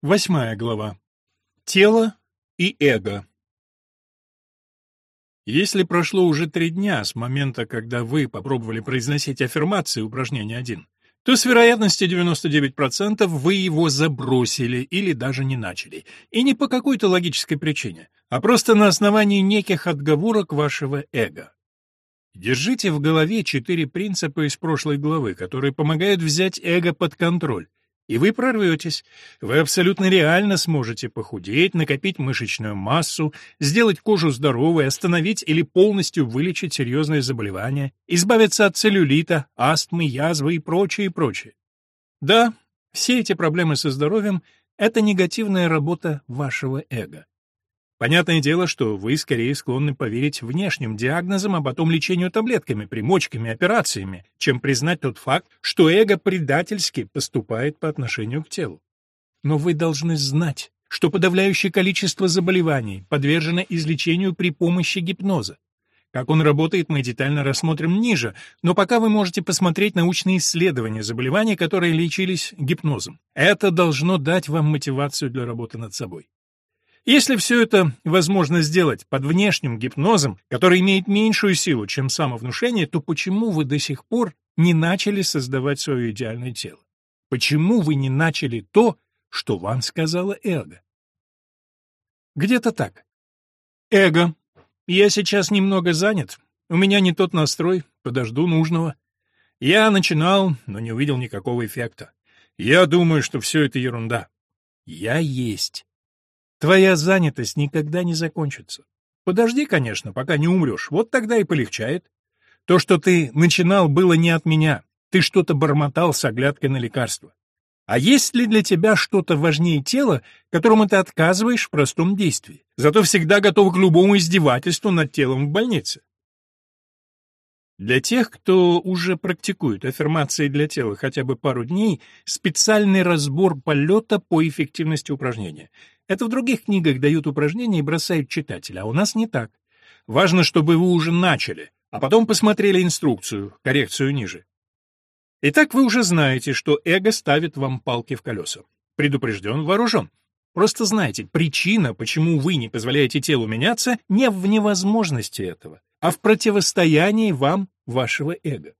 Восьмая глава. Тело и эго. Если прошло уже три дня с момента, когда вы попробовали произносить аффирмации упражнения 1, то с вероятностью 99% вы его забросили или даже не начали. И не по какой-то логической причине, а просто на основании неких отговорок вашего эго. Держите в голове четыре принципа из прошлой главы, которые помогают взять эго под контроль и вы прорветесь. Вы абсолютно реально сможете похудеть, накопить мышечную массу, сделать кожу здоровой, остановить или полностью вылечить серьезные заболевания, избавиться от целлюлита, астмы, язвы и прочее, и прочее. Да, все эти проблемы со здоровьем — это негативная работа вашего эго. Понятное дело, что вы скорее склонны поверить внешним диагнозам, а потом лечению таблетками, примочками, операциями, чем признать тот факт, что эго предательски поступает по отношению к телу. Но вы должны знать, что подавляющее количество заболеваний подвержено излечению при помощи гипноза. Как он работает, мы детально рассмотрим ниже, но пока вы можете посмотреть научные исследования заболеваний, которые лечились гипнозом. Это должно дать вам мотивацию для работы над собой. Если все это возможно сделать под внешним гипнозом, который имеет меньшую силу, чем самовнушение, то почему вы до сих пор не начали создавать свое идеальное тело? Почему вы не начали то, что вам сказала эго? Где-то так. Эго. Я сейчас немного занят. У меня не тот настрой, подожду нужного. Я начинал, но не увидел никакого эффекта. Я думаю, что все это ерунда. Я есть. Твоя занятость никогда не закончится. Подожди, конечно, пока не умрешь, вот тогда и полегчает. То, что ты начинал, было не от меня. Ты что-то бормотал с оглядкой на лекарство. А есть ли для тебя что-то важнее тела, которому ты отказываешь в простом действии? Зато всегда готов к любому издевательству над телом в больнице. Для тех, кто уже практикует аффирмации для тела хотя бы пару дней, специальный разбор полета по эффективности упражнения. Это в других книгах дают упражнения и бросают читателя, а у нас не так. Важно, чтобы вы уже начали, а потом посмотрели инструкцию, коррекцию ниже. Итак, вы уже знаете, что эго ставит вам палки в колеса. Предупрежден, вооружен. Просто знайте, причина, почему вы не позволяете телу меняться, не в невозможности этого, а в противостоянии вам вашего эго.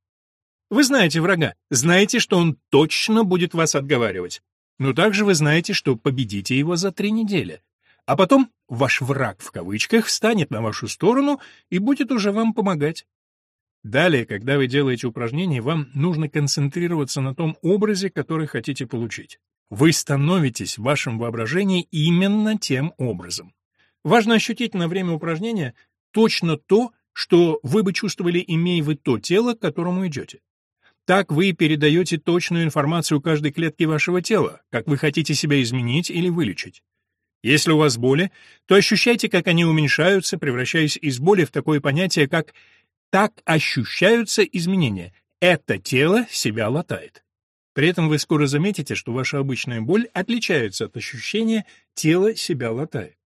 Вы знаете врага, знаете, что он точно будет вас отговаривать, но также вы знаете, что победите его за три недели. А потом ваш враг в кавычках встанет на вашу сторону и будет уже вам помогать. Далее, когда вы делаете упражнение, вам нужно концентрироваться на том образе, который хотите получить. Вы становитесь в вашем воображении именно тем образом. Важно ощутить на время упражнения точно то, что вы бы чувствовали, имея вы то тело, к которому идете. Так вы передаете точную информацию каждой клетке вашего тела, как вы хотите себя изменить или вылечить. Если у вас боли, то ощущайте, как они уменьшаются, превращаясь из боли в такое понятие, как «так ощущаются изменения». Это тело себя латает. При этом вы скоро заметите, что ваша обычная боль отличается от ощущения «тело себя латает».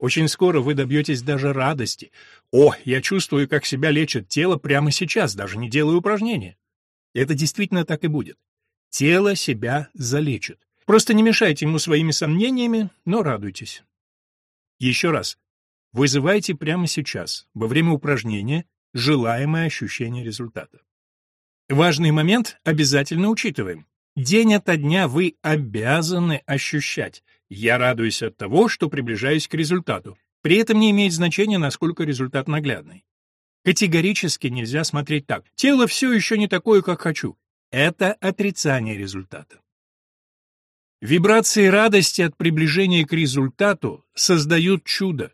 Очень скоро вы добьетесь даже радости. «О, я чувствую, как себя лечит тело прямо сейчас, даже не делаю упражнения». Это действительно так и будет. Тело себя залечит. Просто не мешайте ему своими сомнениями, но радуйтесь. Еще раз. Вызывайте прямо сейчас, во время упражнения, желаемое ощущение результата. Важный момент обязательно учитываем. День ото дня вы обязаны ощущать. Я радуюсь от того, что приближаюсь к результату. При этом не имеет значения, насколько результат наглядный. Категорически нельзя смотреть так. Тело все еще не такое, как хочу. Это отрицание результата. Вибрации радости от приближения к результату создают чудо.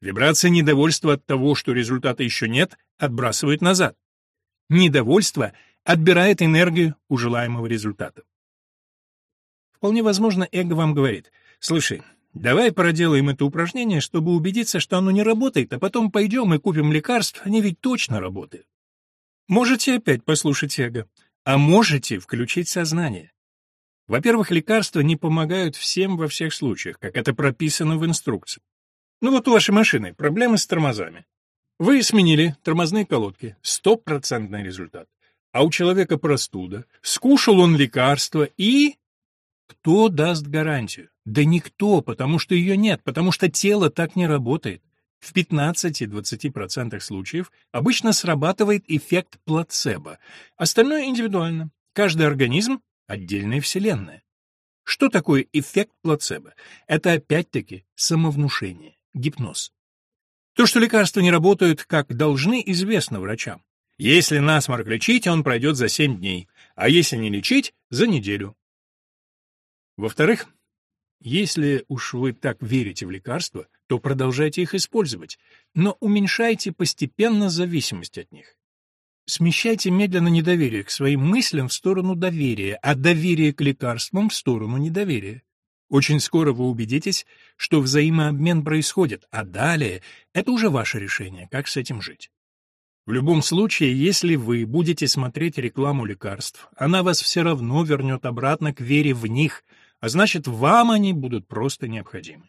Вибрация недовольства от того, что результата еще нет, отбрасывает назад. Недовольство отбирает энергию у желаемого результата. Вполне возможно, эго вам говорит, «Слушай, Давай проделаем это упражнение, чтобы убедиться, что оно не работает, а потом пойдем и купим лекарств, они ведь точно работают. Можете опять послушать эго, а можете включить сознание. Во-первых, лекарства не помогают всем во всех случаях, как это прописано в инструкции. Ну вот у вашей машины проблемы с тормозами. Вы сменили тормозные колодки, стопроцентный результат. А у человека простуда, скушал он лекарство и... Кто даст гарантию? Да никто, потому что ее нет, потому что тело так не работает. В 15-20% случаев обычно срабатывает эффект плацебо. Остальное индивидуально. Каждый организм — отдельная вселенная. Что такое эффект плацебо? Это опять-таки самовнушение, гипноз. То, что лекарства не работают, как должны, известно врачам. Если насморк лечить, он пройдет за 7 дней, а если не лечить — за неделю. Во-вторых, если уж вы так верите в лекарства, то продолжайте их использовать, но уменьшайте постепенно зависимость от них. Смещайте медленно недоверие к своим мыслям в сторону доверия, а доверие к лекарствам в сторону недоверия. Очень скоро вы убедитесь, что взаимообмен происходит, а далее это уже ваше решение, как с этим жить. В любом случае, если вы будете смотреть рекламу лекарств, она вас все равно вернет обратно к вере в них, а значит, вам они будут просто необходимы.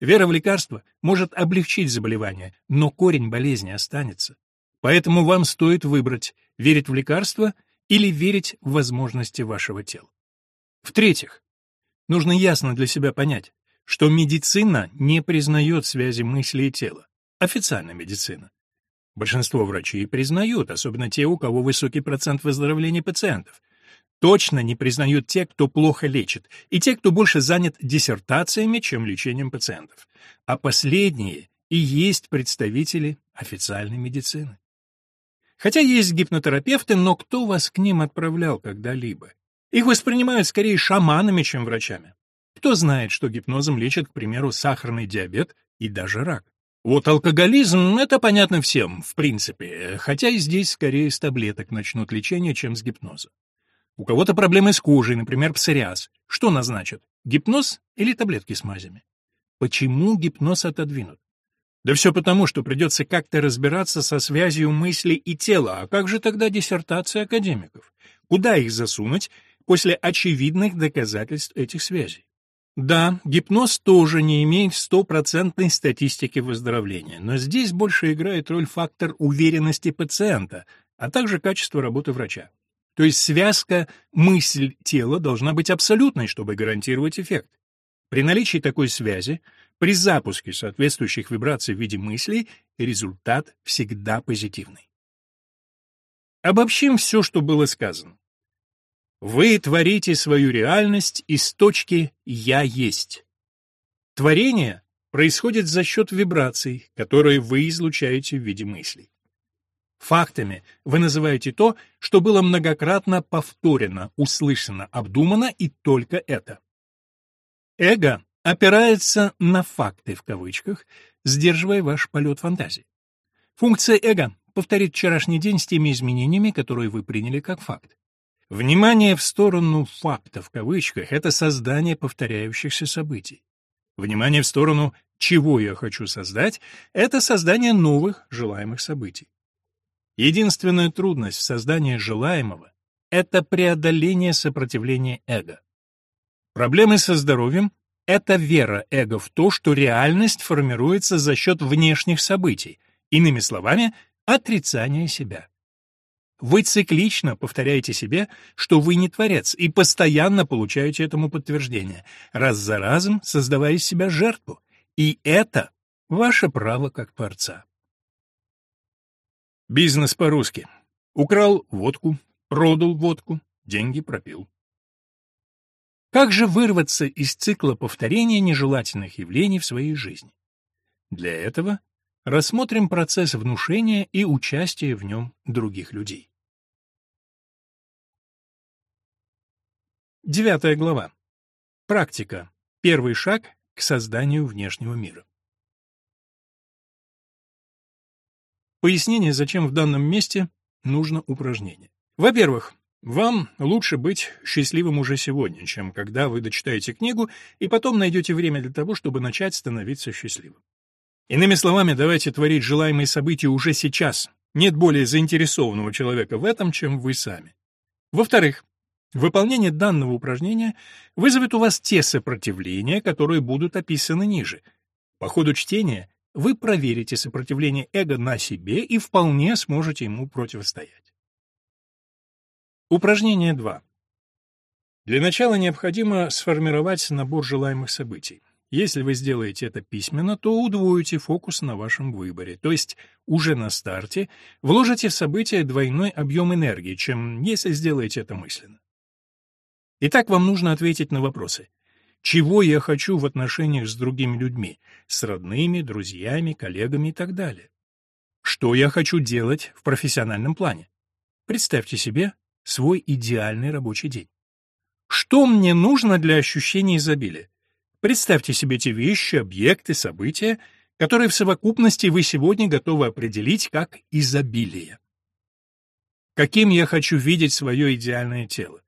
Вера в лекарства может облегчить заболевание, но корень болезни останется. Поэтому вам стоит выбрать, верить в лекарства или верить в возможности вашего тела. В-третьих, нужно ясно для себя понять, что медицина не признает связи мысли и тела. Официальная медицина. Большинство врачей признают, особенно те, у кого высокий процент выздоровления пациентов. Точно не признают те, кто плохо лечит, и те, кто больше занят диссертациями, чем лечением пациентов. А последние и есть представители официальной медицины. Хотя есть гипнотерапевты, но кто вас к ним отправлял когда-либо? Их воспринимают скорее шаманами, чем врачами. Кто знает, что гипнозом лечат, к примеру, сахарный диабет и даже рак? Вот алкоголизм — это понятно всем, в принципе, хотя и здесь скорее с таблеток начнут лечение, чем с гипноза. У кого-то проблемы с кожей, например, псориаз. Что назначат? Гипноз или таблетки с мазями? Почему гипноз отодвинут? Да все потому, что придется как-то разбираться со связью мысли и тела, а как же тогда диссертация академиков? Куда их засунуть после очевидных доказательств этих связей? Да, гипноз тоже не имеет стопроцентной статистики выздоровления, но здесь больше играет роль фактор уверенности пациента, а также качество работы врача. То есть связка мысль-тело должна быть абсолютной, чтобы гарантировать эффект. При наличии такой связи, при запуске соответствующих вибраций в виде мыслей, результат всегда позитивный. Обобщим все, что было сказано. Вы творите свою реальность из точки «я есть». Творение происходит за счет вибраций, которые вы излучаете в виде мыслей. Фактами вы называете то, что было многократно повторено, услышано, обдумано и только это. Эго опирается на факты в кавычках, сдерживая ваш полет фантазии. Функция эго — повторить вчерашний день с теми изменениями, которые вы приняли как факт. Внимание в сторону факта в кавычках — это создание повторяющихся событий. Внимание в сторону «чего я хочу создать» — это создание новых желаемых событий. Единственная трудность в создании желаемого — это преодоление сопротивления эго. Проблемы со здоровьем — это вера эго в то, что реальность формируется за счет внешних событий, иными словами, отрицание себя. Вы циклично повторяете себе, что вы не творец, и постоянно получаете этому подтверждение, раз за разом создавая из себя жертву. И это ваше право как творца. Бизнес по-русски. Украл водку, продал водку, деньги пропил. Как же вырваться из цикла повторения нежелательных явлений в своей жизни? Для этого рассмотрим процесс внушения и участия в нем других людей. Девятая глава. Практика. Первый шаг к созданию внешнего мира. Пояснение, зачем в данном месте нужно упражнение. Во-первых, вам лучше быть счастливым уже сегодня, чем когда вы дочитаете книгу и потом найдете время для того, чтобы начать становиться счастливым. Иными словами, давайте творить желаемые события уже сейчас. Нет более заинтересованного человека в этом, чем вы сами. Во-вторых, выполнение данного упражнения вызовет у вас те сопротивления, которые будут описаны ниже. По ходу чтения вы проверите сопротивление эго на себе и вполне сможете ему противостоять. Упражнение 2. Для начала необходимо сформировать набор желаемых событий. Если вы сделаете это письменно, то удвоите фокус на вашем выборе, то есть уже на старте вложите в событие двойной объем энергии, чем если сделаете это мысленно. Итак, вам нужно ответить на вопросы. Чего я хочу в отношениях с другими людьми, с родными, друзьями, коллегами и так далее? Что я хочу делать в профессиональном плане? Представьте себе свой идеальный рабочий день. Что мне нужно для ощущения изобилия? Представьте себе те вещи, объекты, события, которые в совокупности вы сегодня готовы определить как изобилие. Каким я хочу видеть свое идеальное тело?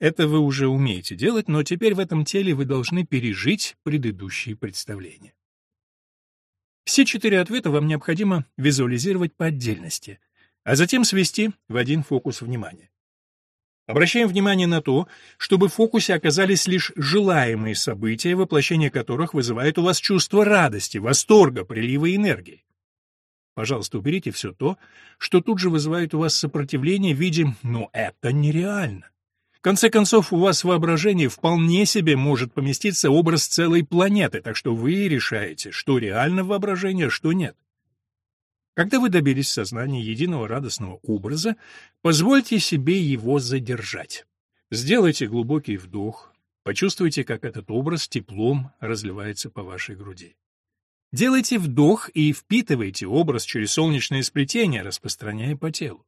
Это вы уже умеете делать, но теперь в этом теле вы должны пережить предыдущие представления. Все четыре ответа вам необходимо визуализировать по отдельности, а затем свести в один фокус внимания. Обращаем внимание на то, чтобы в фокусе оказались лишь желаемые события, воплощение которых вызывает у вас чувство радости, восторга, прилива энергии. Пожалуйста, уберите все то, что тут же вызывает у вас сопротивление в виде «ну это нереально». В конце концов, у вас в воображении вполне себе может поместиться образ целой планеты, так что вы решаете, что реально в воображении, а что нет. Когда вы добились сознания единого радостного образа, позвольте себе его задержать. Сделайте глубокий вдох, почувствуйте, как этот образ теплом разливается по вашей груди. Делайте вдох и впитывайте образ через солнечное сплетение, распространяя по телу.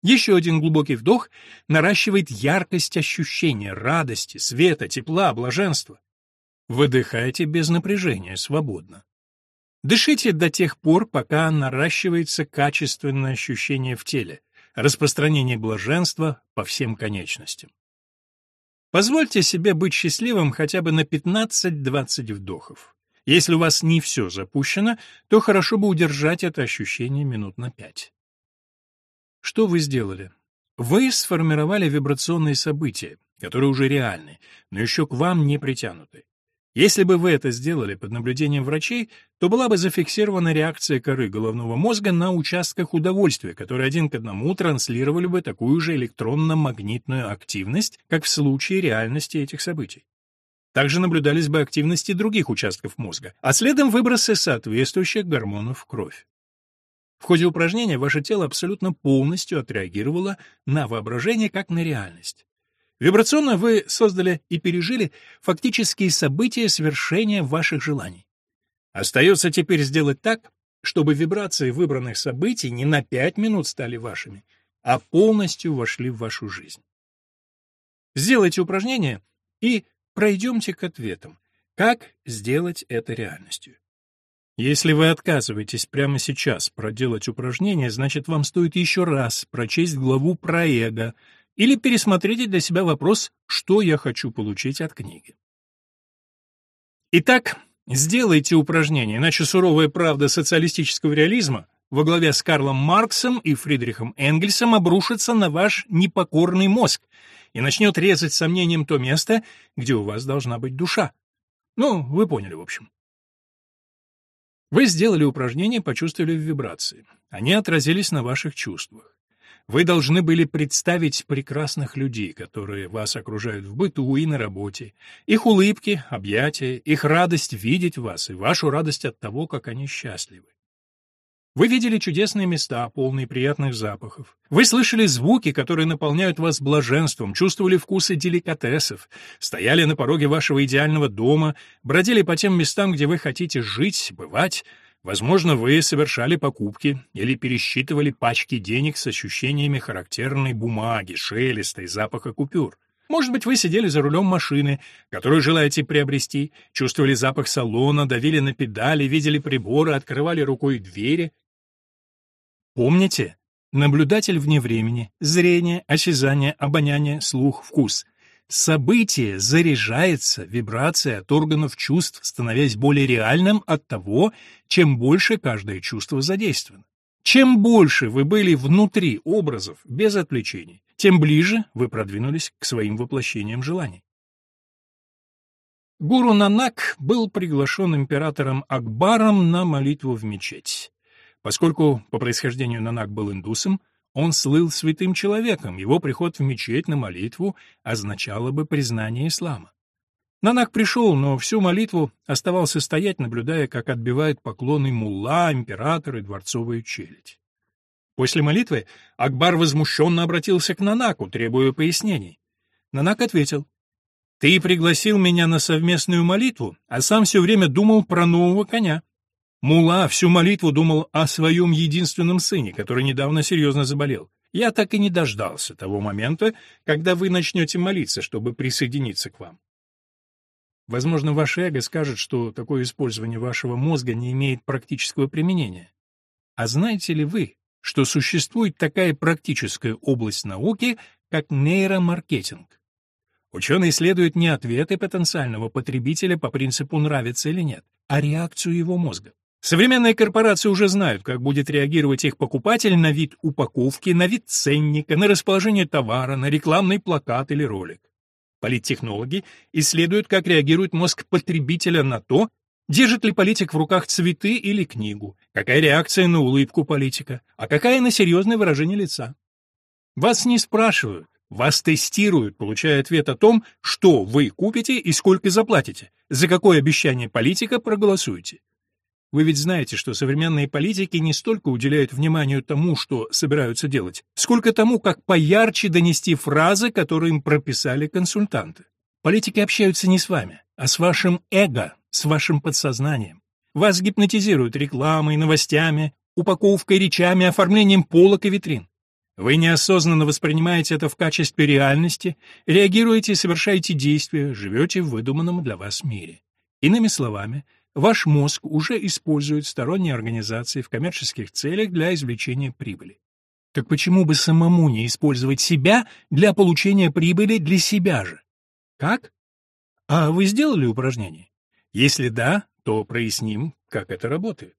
Еще один глубокий вдох наращивает яркость ощущения, радости, света, тепла, блаженства. Выдыхайте без напряжения, свободно. Дышите до тех пор, пока наращивается качественное ощущение в теле, распространение блаженства по всем конечностям. Позвольте себе быть счастливым хотя бы на 15-20 вдохов. Если у вас не все запущено, то хорошо бы удержать это ощущение минут на 5. Что вы сделали? Вы сформировали вибрационные события, которые уже реальны, но еще к вам не притянуты. Если бы вы это сделали под наблюдением врачей, то была бы зафиксирована реакция коры головного мозга на участках удовольствия, которые один к одному транслировали бы такую же электронно-магнитную активность, как в случае реальности этих событий. Также наблюдались бы активности других участков мозга, а следом выбросы соответствующих гормонов в кровь. В ходе упражнения ваше тело абсолютно полностью отреагировало на воображение как на реальность. Вибрационно вы создали и пережили фактические события свершения ваших желаний. Остается теперь сделать так, чтобы вибрации выбранных событий не на пять минут стали вашими, а полностью вошли в вашу жизнь. Сделайте упражнение и пройдемте к ответам. Как сделать это реальностью? Если вы отказываетесь прямо сейчас проделать упражнение, значит, вам стоит еще раз прочесть главу про эго, или пересмотрите для себя вопрос «Что я хочу получить от книги?». Итак, сделайте упражнение, иначе суровая правда социалистического реализма во главе с Карлом Марксом и Фридрихом Энгельсом обрушится на ваш непокорный мозг и начнет резать сомнением то место, где у вас должна быть душа. Ну, вы поняли, в общем. Вы сделали упражнение, почувствовали вибрации. Они отразились на ваших чувствах. Вы должны были представить прекрасных людей, которые вас окружают в быту и на работе, их улыбки, объятия, их радость видеть вас и вашу радость от того, как они счастливы. Вы видели чудесные места, полные приятных запахов. Вы слышали звуки, которые наполняют вас блаженством, чувствовали вкусы деликатесов, стояли на пороге вашего идеального дома, бродили по тем местам, где вы хотите жить, бывать, Возможно, вы совершали покупки или пересчитывали пачки денег с ощущениями характерной бумаги, шелеста и запаха купюр. Может быть, вы сидели за рулем машины, которую желаете приобрести, чувствовали запах салона, давили на педали, видели приборы, открывали рукой двери. Помните, наблюдатель вне времени, зрение, осязание, обоняние, слух, вкус. Событие заряжается вибрацией от органов чувств, становясь более реальным от того, чем больше каждое чувство задействовано. Чем больше вы были внутри образов, без отвлечений, тем ближе вы продвинулись к своим воплощениям желаний. Гуру Нанак был приглашен императором Акбаром на молитву в мечеть. Поскольку по происхождению Нанак был индусом, Он слыл святым человеком, его приход в мечеть на молитву означало бы признание ислама. Нанак пришел, но всю молитву оставался стоять, наблюдая, как отбивают поклоны мулла, император и дворцовая челядь. После молитвы Акбар возмущенно обратился к Нанаку, требуя пояснений. Нанак ответил, «Ты пригласил меня на совместную молитву, а сам все время думал про нового коня. Мула всю молитву думал о своем единственном сыне, который недавно серьезно заболел. Я так и не дождался того момента, когда вы начнете молиться, чтобы присоединиться к вам. Возможно, ваше эго скажет, что такое использование вашего мозга не имеет практического применения. А знаете ли вы, что существует такая практическая область науки, как нейромаркетинг? Ученый исследует не ответы потенциального потребителя по принципу «нравится или нет», а реакцию его мозга. Современные корпорации уже знают, как будет реагировать их покупатель на вид упаковки, на вид ценника, на расположение товара, на рекламный плакат или ролик. Политтехнологи исследуют, как реагирует мозг потребителя на то, держит ли политик в руках цветы или книгу, какая реакция на улыбку политика, а какая на серьезное выражение лица. Вас не спрашивают, вас тестируют, получая ответ о том, что вы купите и сколько заплатите, за какое обещание политика проголосуете. Вы ведь знаете, что современные политики не столько уделяют вниманию тому, что собираются делать, сколько тому, как поярче донести фразы, которые им прописали консультанты. Политики общаются не с вами, а с вашим эго, с вашим подсознанием. Вас гипнотизируют рекламой, новостями, упаковкой, речами, оформлением полок и витрин. Вы неосознанно воспринимаете это в качестве реальности, реагируете и совершаете действия, живете в выдуманном для вас мире. Иными словами, Ваш мозг уже использует сторонние организации в коммерческих целях для извлечения прибыли. Так почему бы самому не использовать себя для получения прибыли для себя же? Как? А вы сделали упражнение? Если да, то проясним, как это работает.